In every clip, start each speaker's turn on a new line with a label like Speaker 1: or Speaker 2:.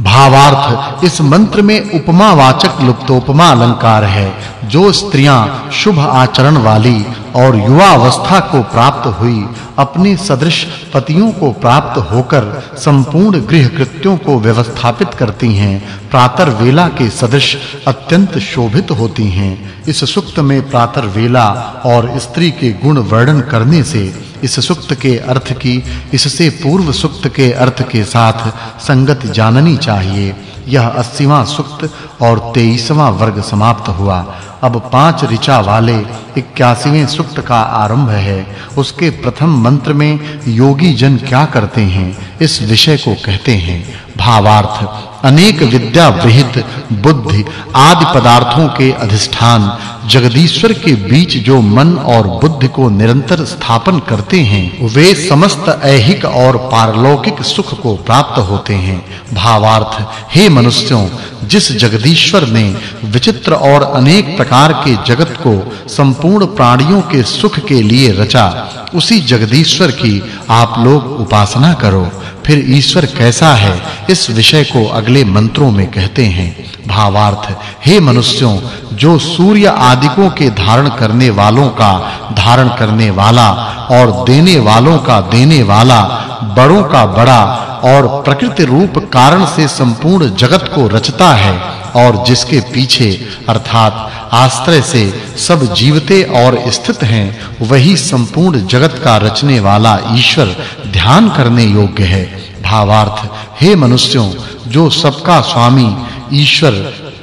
Speaker 1: भावार्थ, इस मंत्र में उपमा वाचक लुप्तोपमा अलंकार है, जो स्त्रियाँ शुभ आचरण वाली और युवा अवस्था को प्राप्त हुई, अपने सदृश पतियों को प्राप्त होकर संपूर्ण गृह कृत्यों को व्यवस्थापित करती हैं प्रातर वेला के सदृश अत्यंत शोभित होती हैं। इस सुक्त में प्रातर वेला और स्त्री के गुण वर्णन करने से इस सुक्त के अर्थ की, इससे पूर्व सुक्त के अर्थ के साथ संगति जाननी चाहिए। यह 80वां सुक्त और 23वां वर्ग समाप्त हुआ। अब पाँच ऋचा वाले 81वें सुक्त का आरंभ है। उसके प्रथम मंत्र में योगी जन क्या करते हैं, इस विषय को कहते हैं। भावार्थ अनेक विद्या, विहित, बुद्धि आदि पदार्थों के अधिष्ठान जगदीश्वर के बीच जो मन और बुद्धि को निरंतर स्थापन करते हैं, वे समस्त ऐहिक और पारलौकिक सुख को प्राप्त होते हैं। भावार्थ, हे मनुष्यों, जिस जगदीश्वर ने विचित्र और अनेक प्रकार के जगत को संपूर्ण प्राणियों के सुख के लिए रचा, उसी जगदीश्वर की आप लोग उपासना करो। फिर ईश्वर कैसा है, इस विषय को अगले मंत्रों में कहते हैं, भावार्थ, हे मनुष्यों, जो सूर्य आदिकों के धारण करने वालों का धारण करने वाला और देने वालों का देने वाला, बड़ों का बड़ा और प्रकृति रूप कारण से संपूर्ण जगत को रचता है और जिसके पीछे, अर्थात आश्रय से सब जीवते और स्थित हैं, वही संपूर्ण जगत का रचने वाला ईश्वर ध्यान करने योग्य है। भावार्थ हे मनुष्यों, जो सबका स्वामी, ईश्वर,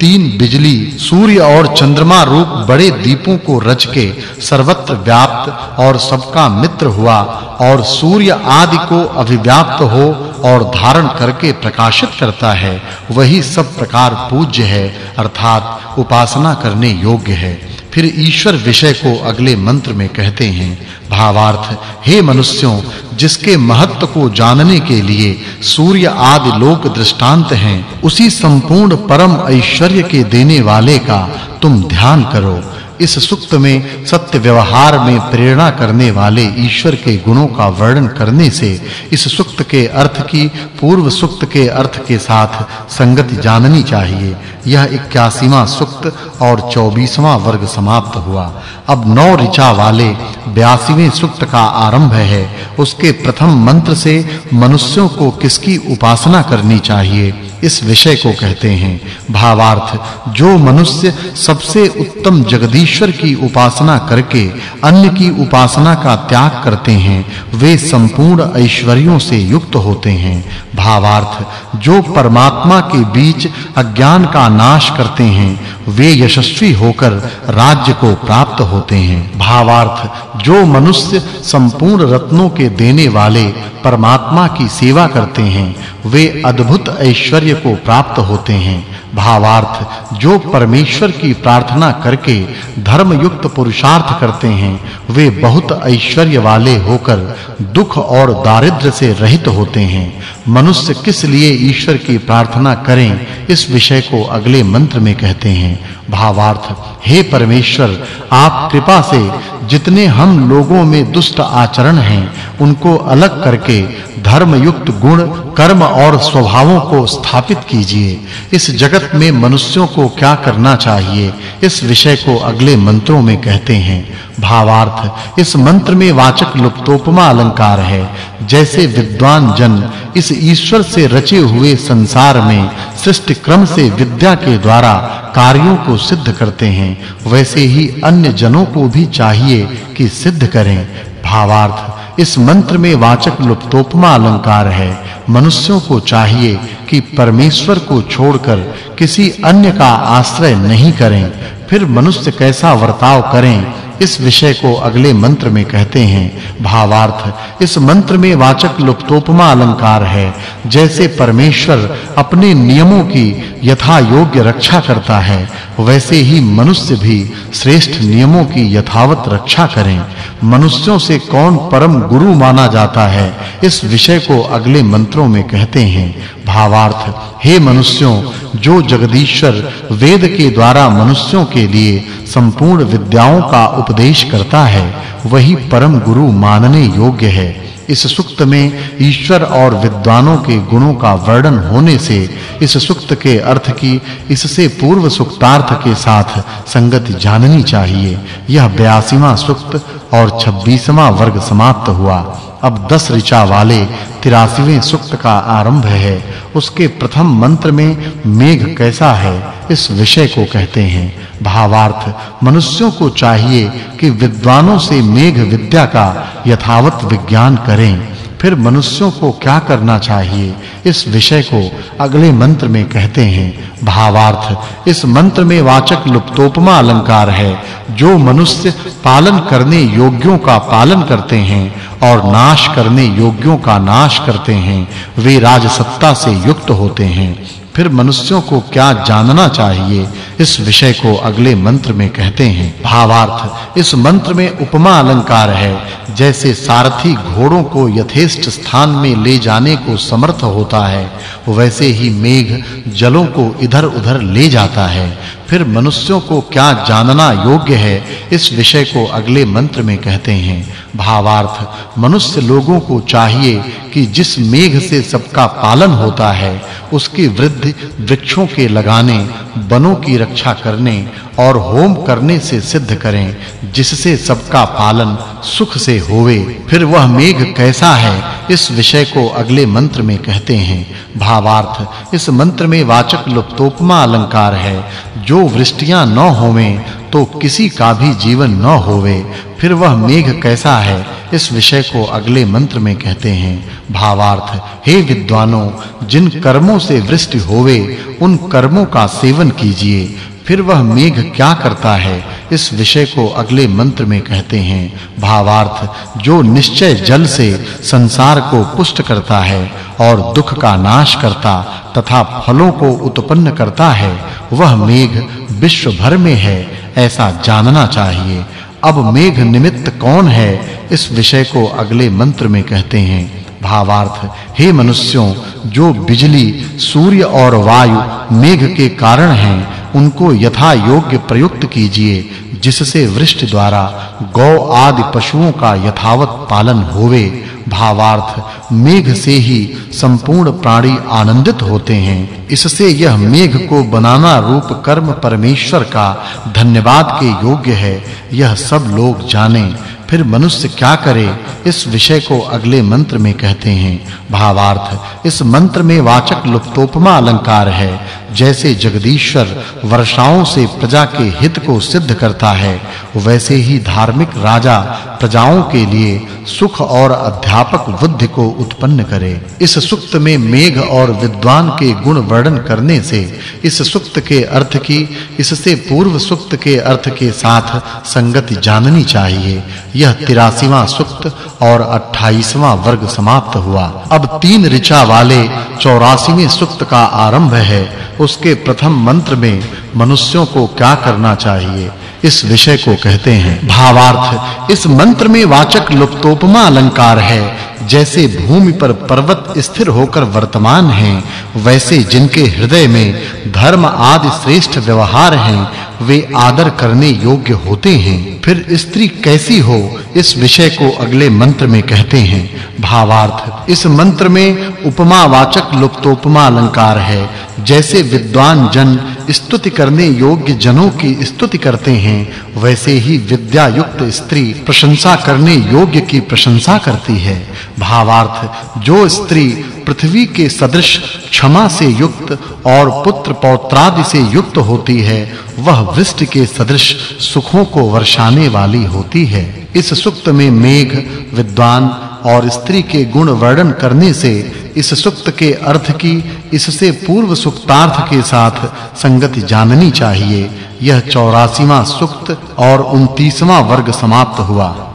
Speaker 1: तीन बिजली, सूर्य और चंद्रमा रूप बड़े दीपों को रच के सर्वत्र व्याप्त और सबका मित्र हुआ और सूर्य आदि को अभिव्याप्त हो और धारण करके प्रकाशित करता है, वही सब प्रकार पूज्य है, अर्थात उपासना करने योग्य है। फिर ईश्वर विषय को अगले मंत्र में कहते हैं, भावार्थ, हे मनुष्यों, जिसके महत्व को जानने के लिए सूर्य आदि लोक दृष्टांत हैं, उसी संपूर्ण परम ऐश्वर्य के देने वाले का तुम ध्यान करो। इस सुक्त में सत्य व्यवहार में प्रेरणा करने वाले ईश्वर के गुणों का वर्णन करने से इस सुक्त के अर्थ की, पूर्व सुक्त के अर्थ के साथ संगति जाननी चाहिए। यह 81वां सुक्त और 24वां वर्ग समाप्त हुआ। अब नौ ऋचा वाले 82वें सुक्त का आरंभ है। उसके प्रथम मंत्र से मनुष्यों को किसकी उपासना करनी चाहिए? इस विषय को कहते हैं। भावार्थ, जो मनुष्य सबसे उत्तम जगदीश्वर की उपासना करके अन्य की उपासना का त्याग करते हैं, वे संपूर्ण ऐश्वर्यों से युक्त होते हैं। भावार्थ, जो परमात्मा के बीच अज्ञान का नाश करते हैं, वे यशस्वी होकर राज्य को प्राप्त होते हैं। भावार्थ, जो मनुष्य संपूर्ण रत्नों के देने वाले परमात्मा की सेवा करते हैं, वे अद्भुत ऐश्वर्य को प्राप्त होते हैं। भावार्थ, जो परमेश्वर की प्रार्थना करके धर्म युक्त पुरुषार्थ करते हैं, वे बहुत ऐश्वर्य वाले होकर दुख और दारिद्र्य से रहित होते हैं। मनुष्य किस लिए ईश्वर की प्रार्थना करें, इस विषय को अगले मंत्र में कहते हैं। भावार्थ, हे परमेश्वर, आप कृपा से जितने हम लोगों में दुष्ट आचरण हैं, उनको अलग करके धर्म युक्त गुण कर्म और स्वभावों को स्थापित कीजिए। इस जगत में मनुष्यों को क्या करना चाहिए? इस विषय को अगले मंत्रों में कहते हैं। भावार्थ, इस मंत्र में वाचक् लुप्तोपमा अलंकार है। जैसे विद्वान जन इस ईश्वर से रचे हुए संसार में सृष्टि क्रम से विद्या के द्वारा कार्यों को सिद्ध करते हैं, वैसे ही अन्य जनों को भी चाहिए कि सिद्ध करें। भावार्थ इस मंत्र में वाचक् लुप्तोपमा अलंकार है। मनुष्यों को चाहिए कि परमेश्वर को छोड़कर किसी अन्य का आश्रय नहीं करें। फिर मनुष्य कैसा वर्ताव करें, इस विषय को अगले मंत्र में कहते हैं। भावार्थ, इस मंत्र में वाचक् लुप्तोपमा अलंकार है, जैसे परमेश्वर अपने नियमों की यथा योग्य रक्षा करता है, वैसे ही मनुष्य भी श्रेष्ठ नियमों की यथावत रक्षा करें। मनुष्यों से कौन परम गुरु माना जाता है, इस विषय को अगले मंत्रों में कहते हैं। भावार्थ, हे मनुष्यों जो जगदीश्वर वेद के द्वारा मनुष्यों के लिए संपूर्ण विद्याओं का उपदेश करता है, वही परम गुरु मानने योग्य है। इस सुक्त में ईश्वर और विद्वानों के गुणों का वर्णन होने से, इस सुक्त के अर्थ की, इससे पूर्व सुक्तार्थ के साथ संगति जाननी चाहिए। यह 82वां सुक्त और 26वां वर्ग समाप्त हुआ। अब 10 ऋचा वाले 83वें सूक्त का आरंभ है। उसके प्रथम मंत्र में मेघ कैसा है, इस विषय को कहते हैं। भावार्थ, मनुष्यों को चाहिए कि विद्वानों से मेघ विद्या का यथावत विज्ञान करें। फिर मनुष्यों को क्या करना चाहिए? इस विषय को अगले मंत्र में कहते हैं। भावार्थ, इस मंत्र में वाचक् लुप्तोपमा अलंकार है। जो मनुष्य पालन करने योग्यों का पालन करते हैं और नाश करने योग्यों का नाश करते हैं, वे राजसत्ता से युक्त होते हैं। फिर मनुष्यों को क्या जानना चाहिए? इस विषय को अगले मंत्र में कहते हैं। भावार्थ, इस मंत्र में उपमा अलंकार है। जैसे सारथी घोड़ों को यथेष्ट स्थान में ले जाने को समर्थ होता है, वैसे ही मेघ जलों को इधर-उधर ले जाता है। फिर मनुष्यों को क्या जानना योग्य है? इस विषय को अगले मंत्र में कहते हैं। भावार्थ, मनुष्य लोगों को चाहिए कि जिस मेघ से सबका पालन होता है, उसकी वृद्धि वृक्षों के लगाने, वनों की रक्षा करने और होम करने से सिद्ध करें, जिससे सबका पालन सुख से होवे। फिर वह मेघ कैसा है, इस विषय को अगले मंत्र में कहते हैं। भावार्थ, इस मंत्र में वाचक् लुप्तोपमा अलंकार है। जो वृष्टियाँ न होवें तो किसी का भी जीवन न होवे। फिर वह मेघ कैसा है, इस विषय को अगले मंत्र में कहते हैं। भावार्थ, हे विद्वानों, जिन कर्मों से वृष्टि होवे, उन कर्मों का सेवन कीजिए। फिर वह मेघ क्या करता है? इस विषय को अगले मंत्र में कहते हैं। भावार्थ, जो निश्चय जल से संसार को पुष्ट करता है और दुख का नाश करता तथा फलों को उत्पन्न करता है, वह मेघ विश्व भर में है, ऐसा जानना चाहिए। अब मेघ निमित्त कौन है? इस विषय को अगले मंत्र में कहते हैं। भावार्थ, हे मनुष्यों, जो बिजली, सूर्य और वायु मेघ के कारण हैं उनको यथा योग्य प्रयुक्त कीजिए, जिससे वृष्ट द्वारा गौ आदि पशुओं का यथावत पालन होवे। भावार्थ, मेघ से ही संपूर्ण प्राणी आनंदित होते हैं। इससे यह मेघ को बनाना रूप कर्म परमेश्वर का धन्यवाद के योग्य है। यह सब लोग जानें। फिर मनुष्य क्या करे? इस विषय को अगले मंत्र में कहते हैं। भावार्थ, इस मंत्र में वाचक् लुप्तोपमा अलंकार है। जैसे जगदीश्वर वर्षाओं से प्रजा के हित को सिद्ध करता है, वैसे ही धार्मिक राजा प्रजाओं के लिए सुख और अध्यापक बुद्धि को उत्पन्न करे। इस सुक्त में मेघ और विद्वान के गुण वर्णन करने से, इस सुक्त के अर्थ की, इससे पूर्व सुक्त के अर्थ के साथ संगति जाननी चाहिए। यह 83वां सुक्त और 28वां वर्ग समाप्त हुआ। अब तीन ऋचा वाले 84वें सुक्त का आरंभ है। उसके प्रथम मंत्र में मनुष्यों को क्या करना चाहिए? इस विषय को कहते हैं। भावार्थ, इस मंत्र में वाचक् लुप्तोपमा अलंकार है। जैसे भूमि पर पर्वत स्थिर होकर वर्तमान हैं, वैसे जिनके हृदय में धर्म आदि श्रेष्ठ व्यवहार हैं वे आदर करने योग्य होते हैं। फिर स्त्री कैसी हो, इस विषय को अगले मंत्र में कहते हैं। भावार्थ, इस मंत्र में उपमावाचक लुप्तोपमा अलंकार है। जैसे विद्वान जन स्तुति करने योग्य जनों की स्तुति करते हैं, वैसे ही विद्या युक्त स्त्री प्रशंसा करने योग्य की प्रशंसा करती है। भावार्थ, जो स्त्री पृथ्वी के सदृश क्षमा से युक्त और पुत्र पौत्रादि से युक्त होती है, वह वृष्टि के सदृश सुखों को वर्षाने वाली होती है। इस सुक्त में मेघ, विद्वान और स्त्री के गुण वर्णन करने से इस सुक्त के अर्थ की, इससे पूर्व सुक्तार्थ के साथ संगति जाननी चाहिए। यह 84वां सुक्त और 29वां वर्ग समाप्त हुआ।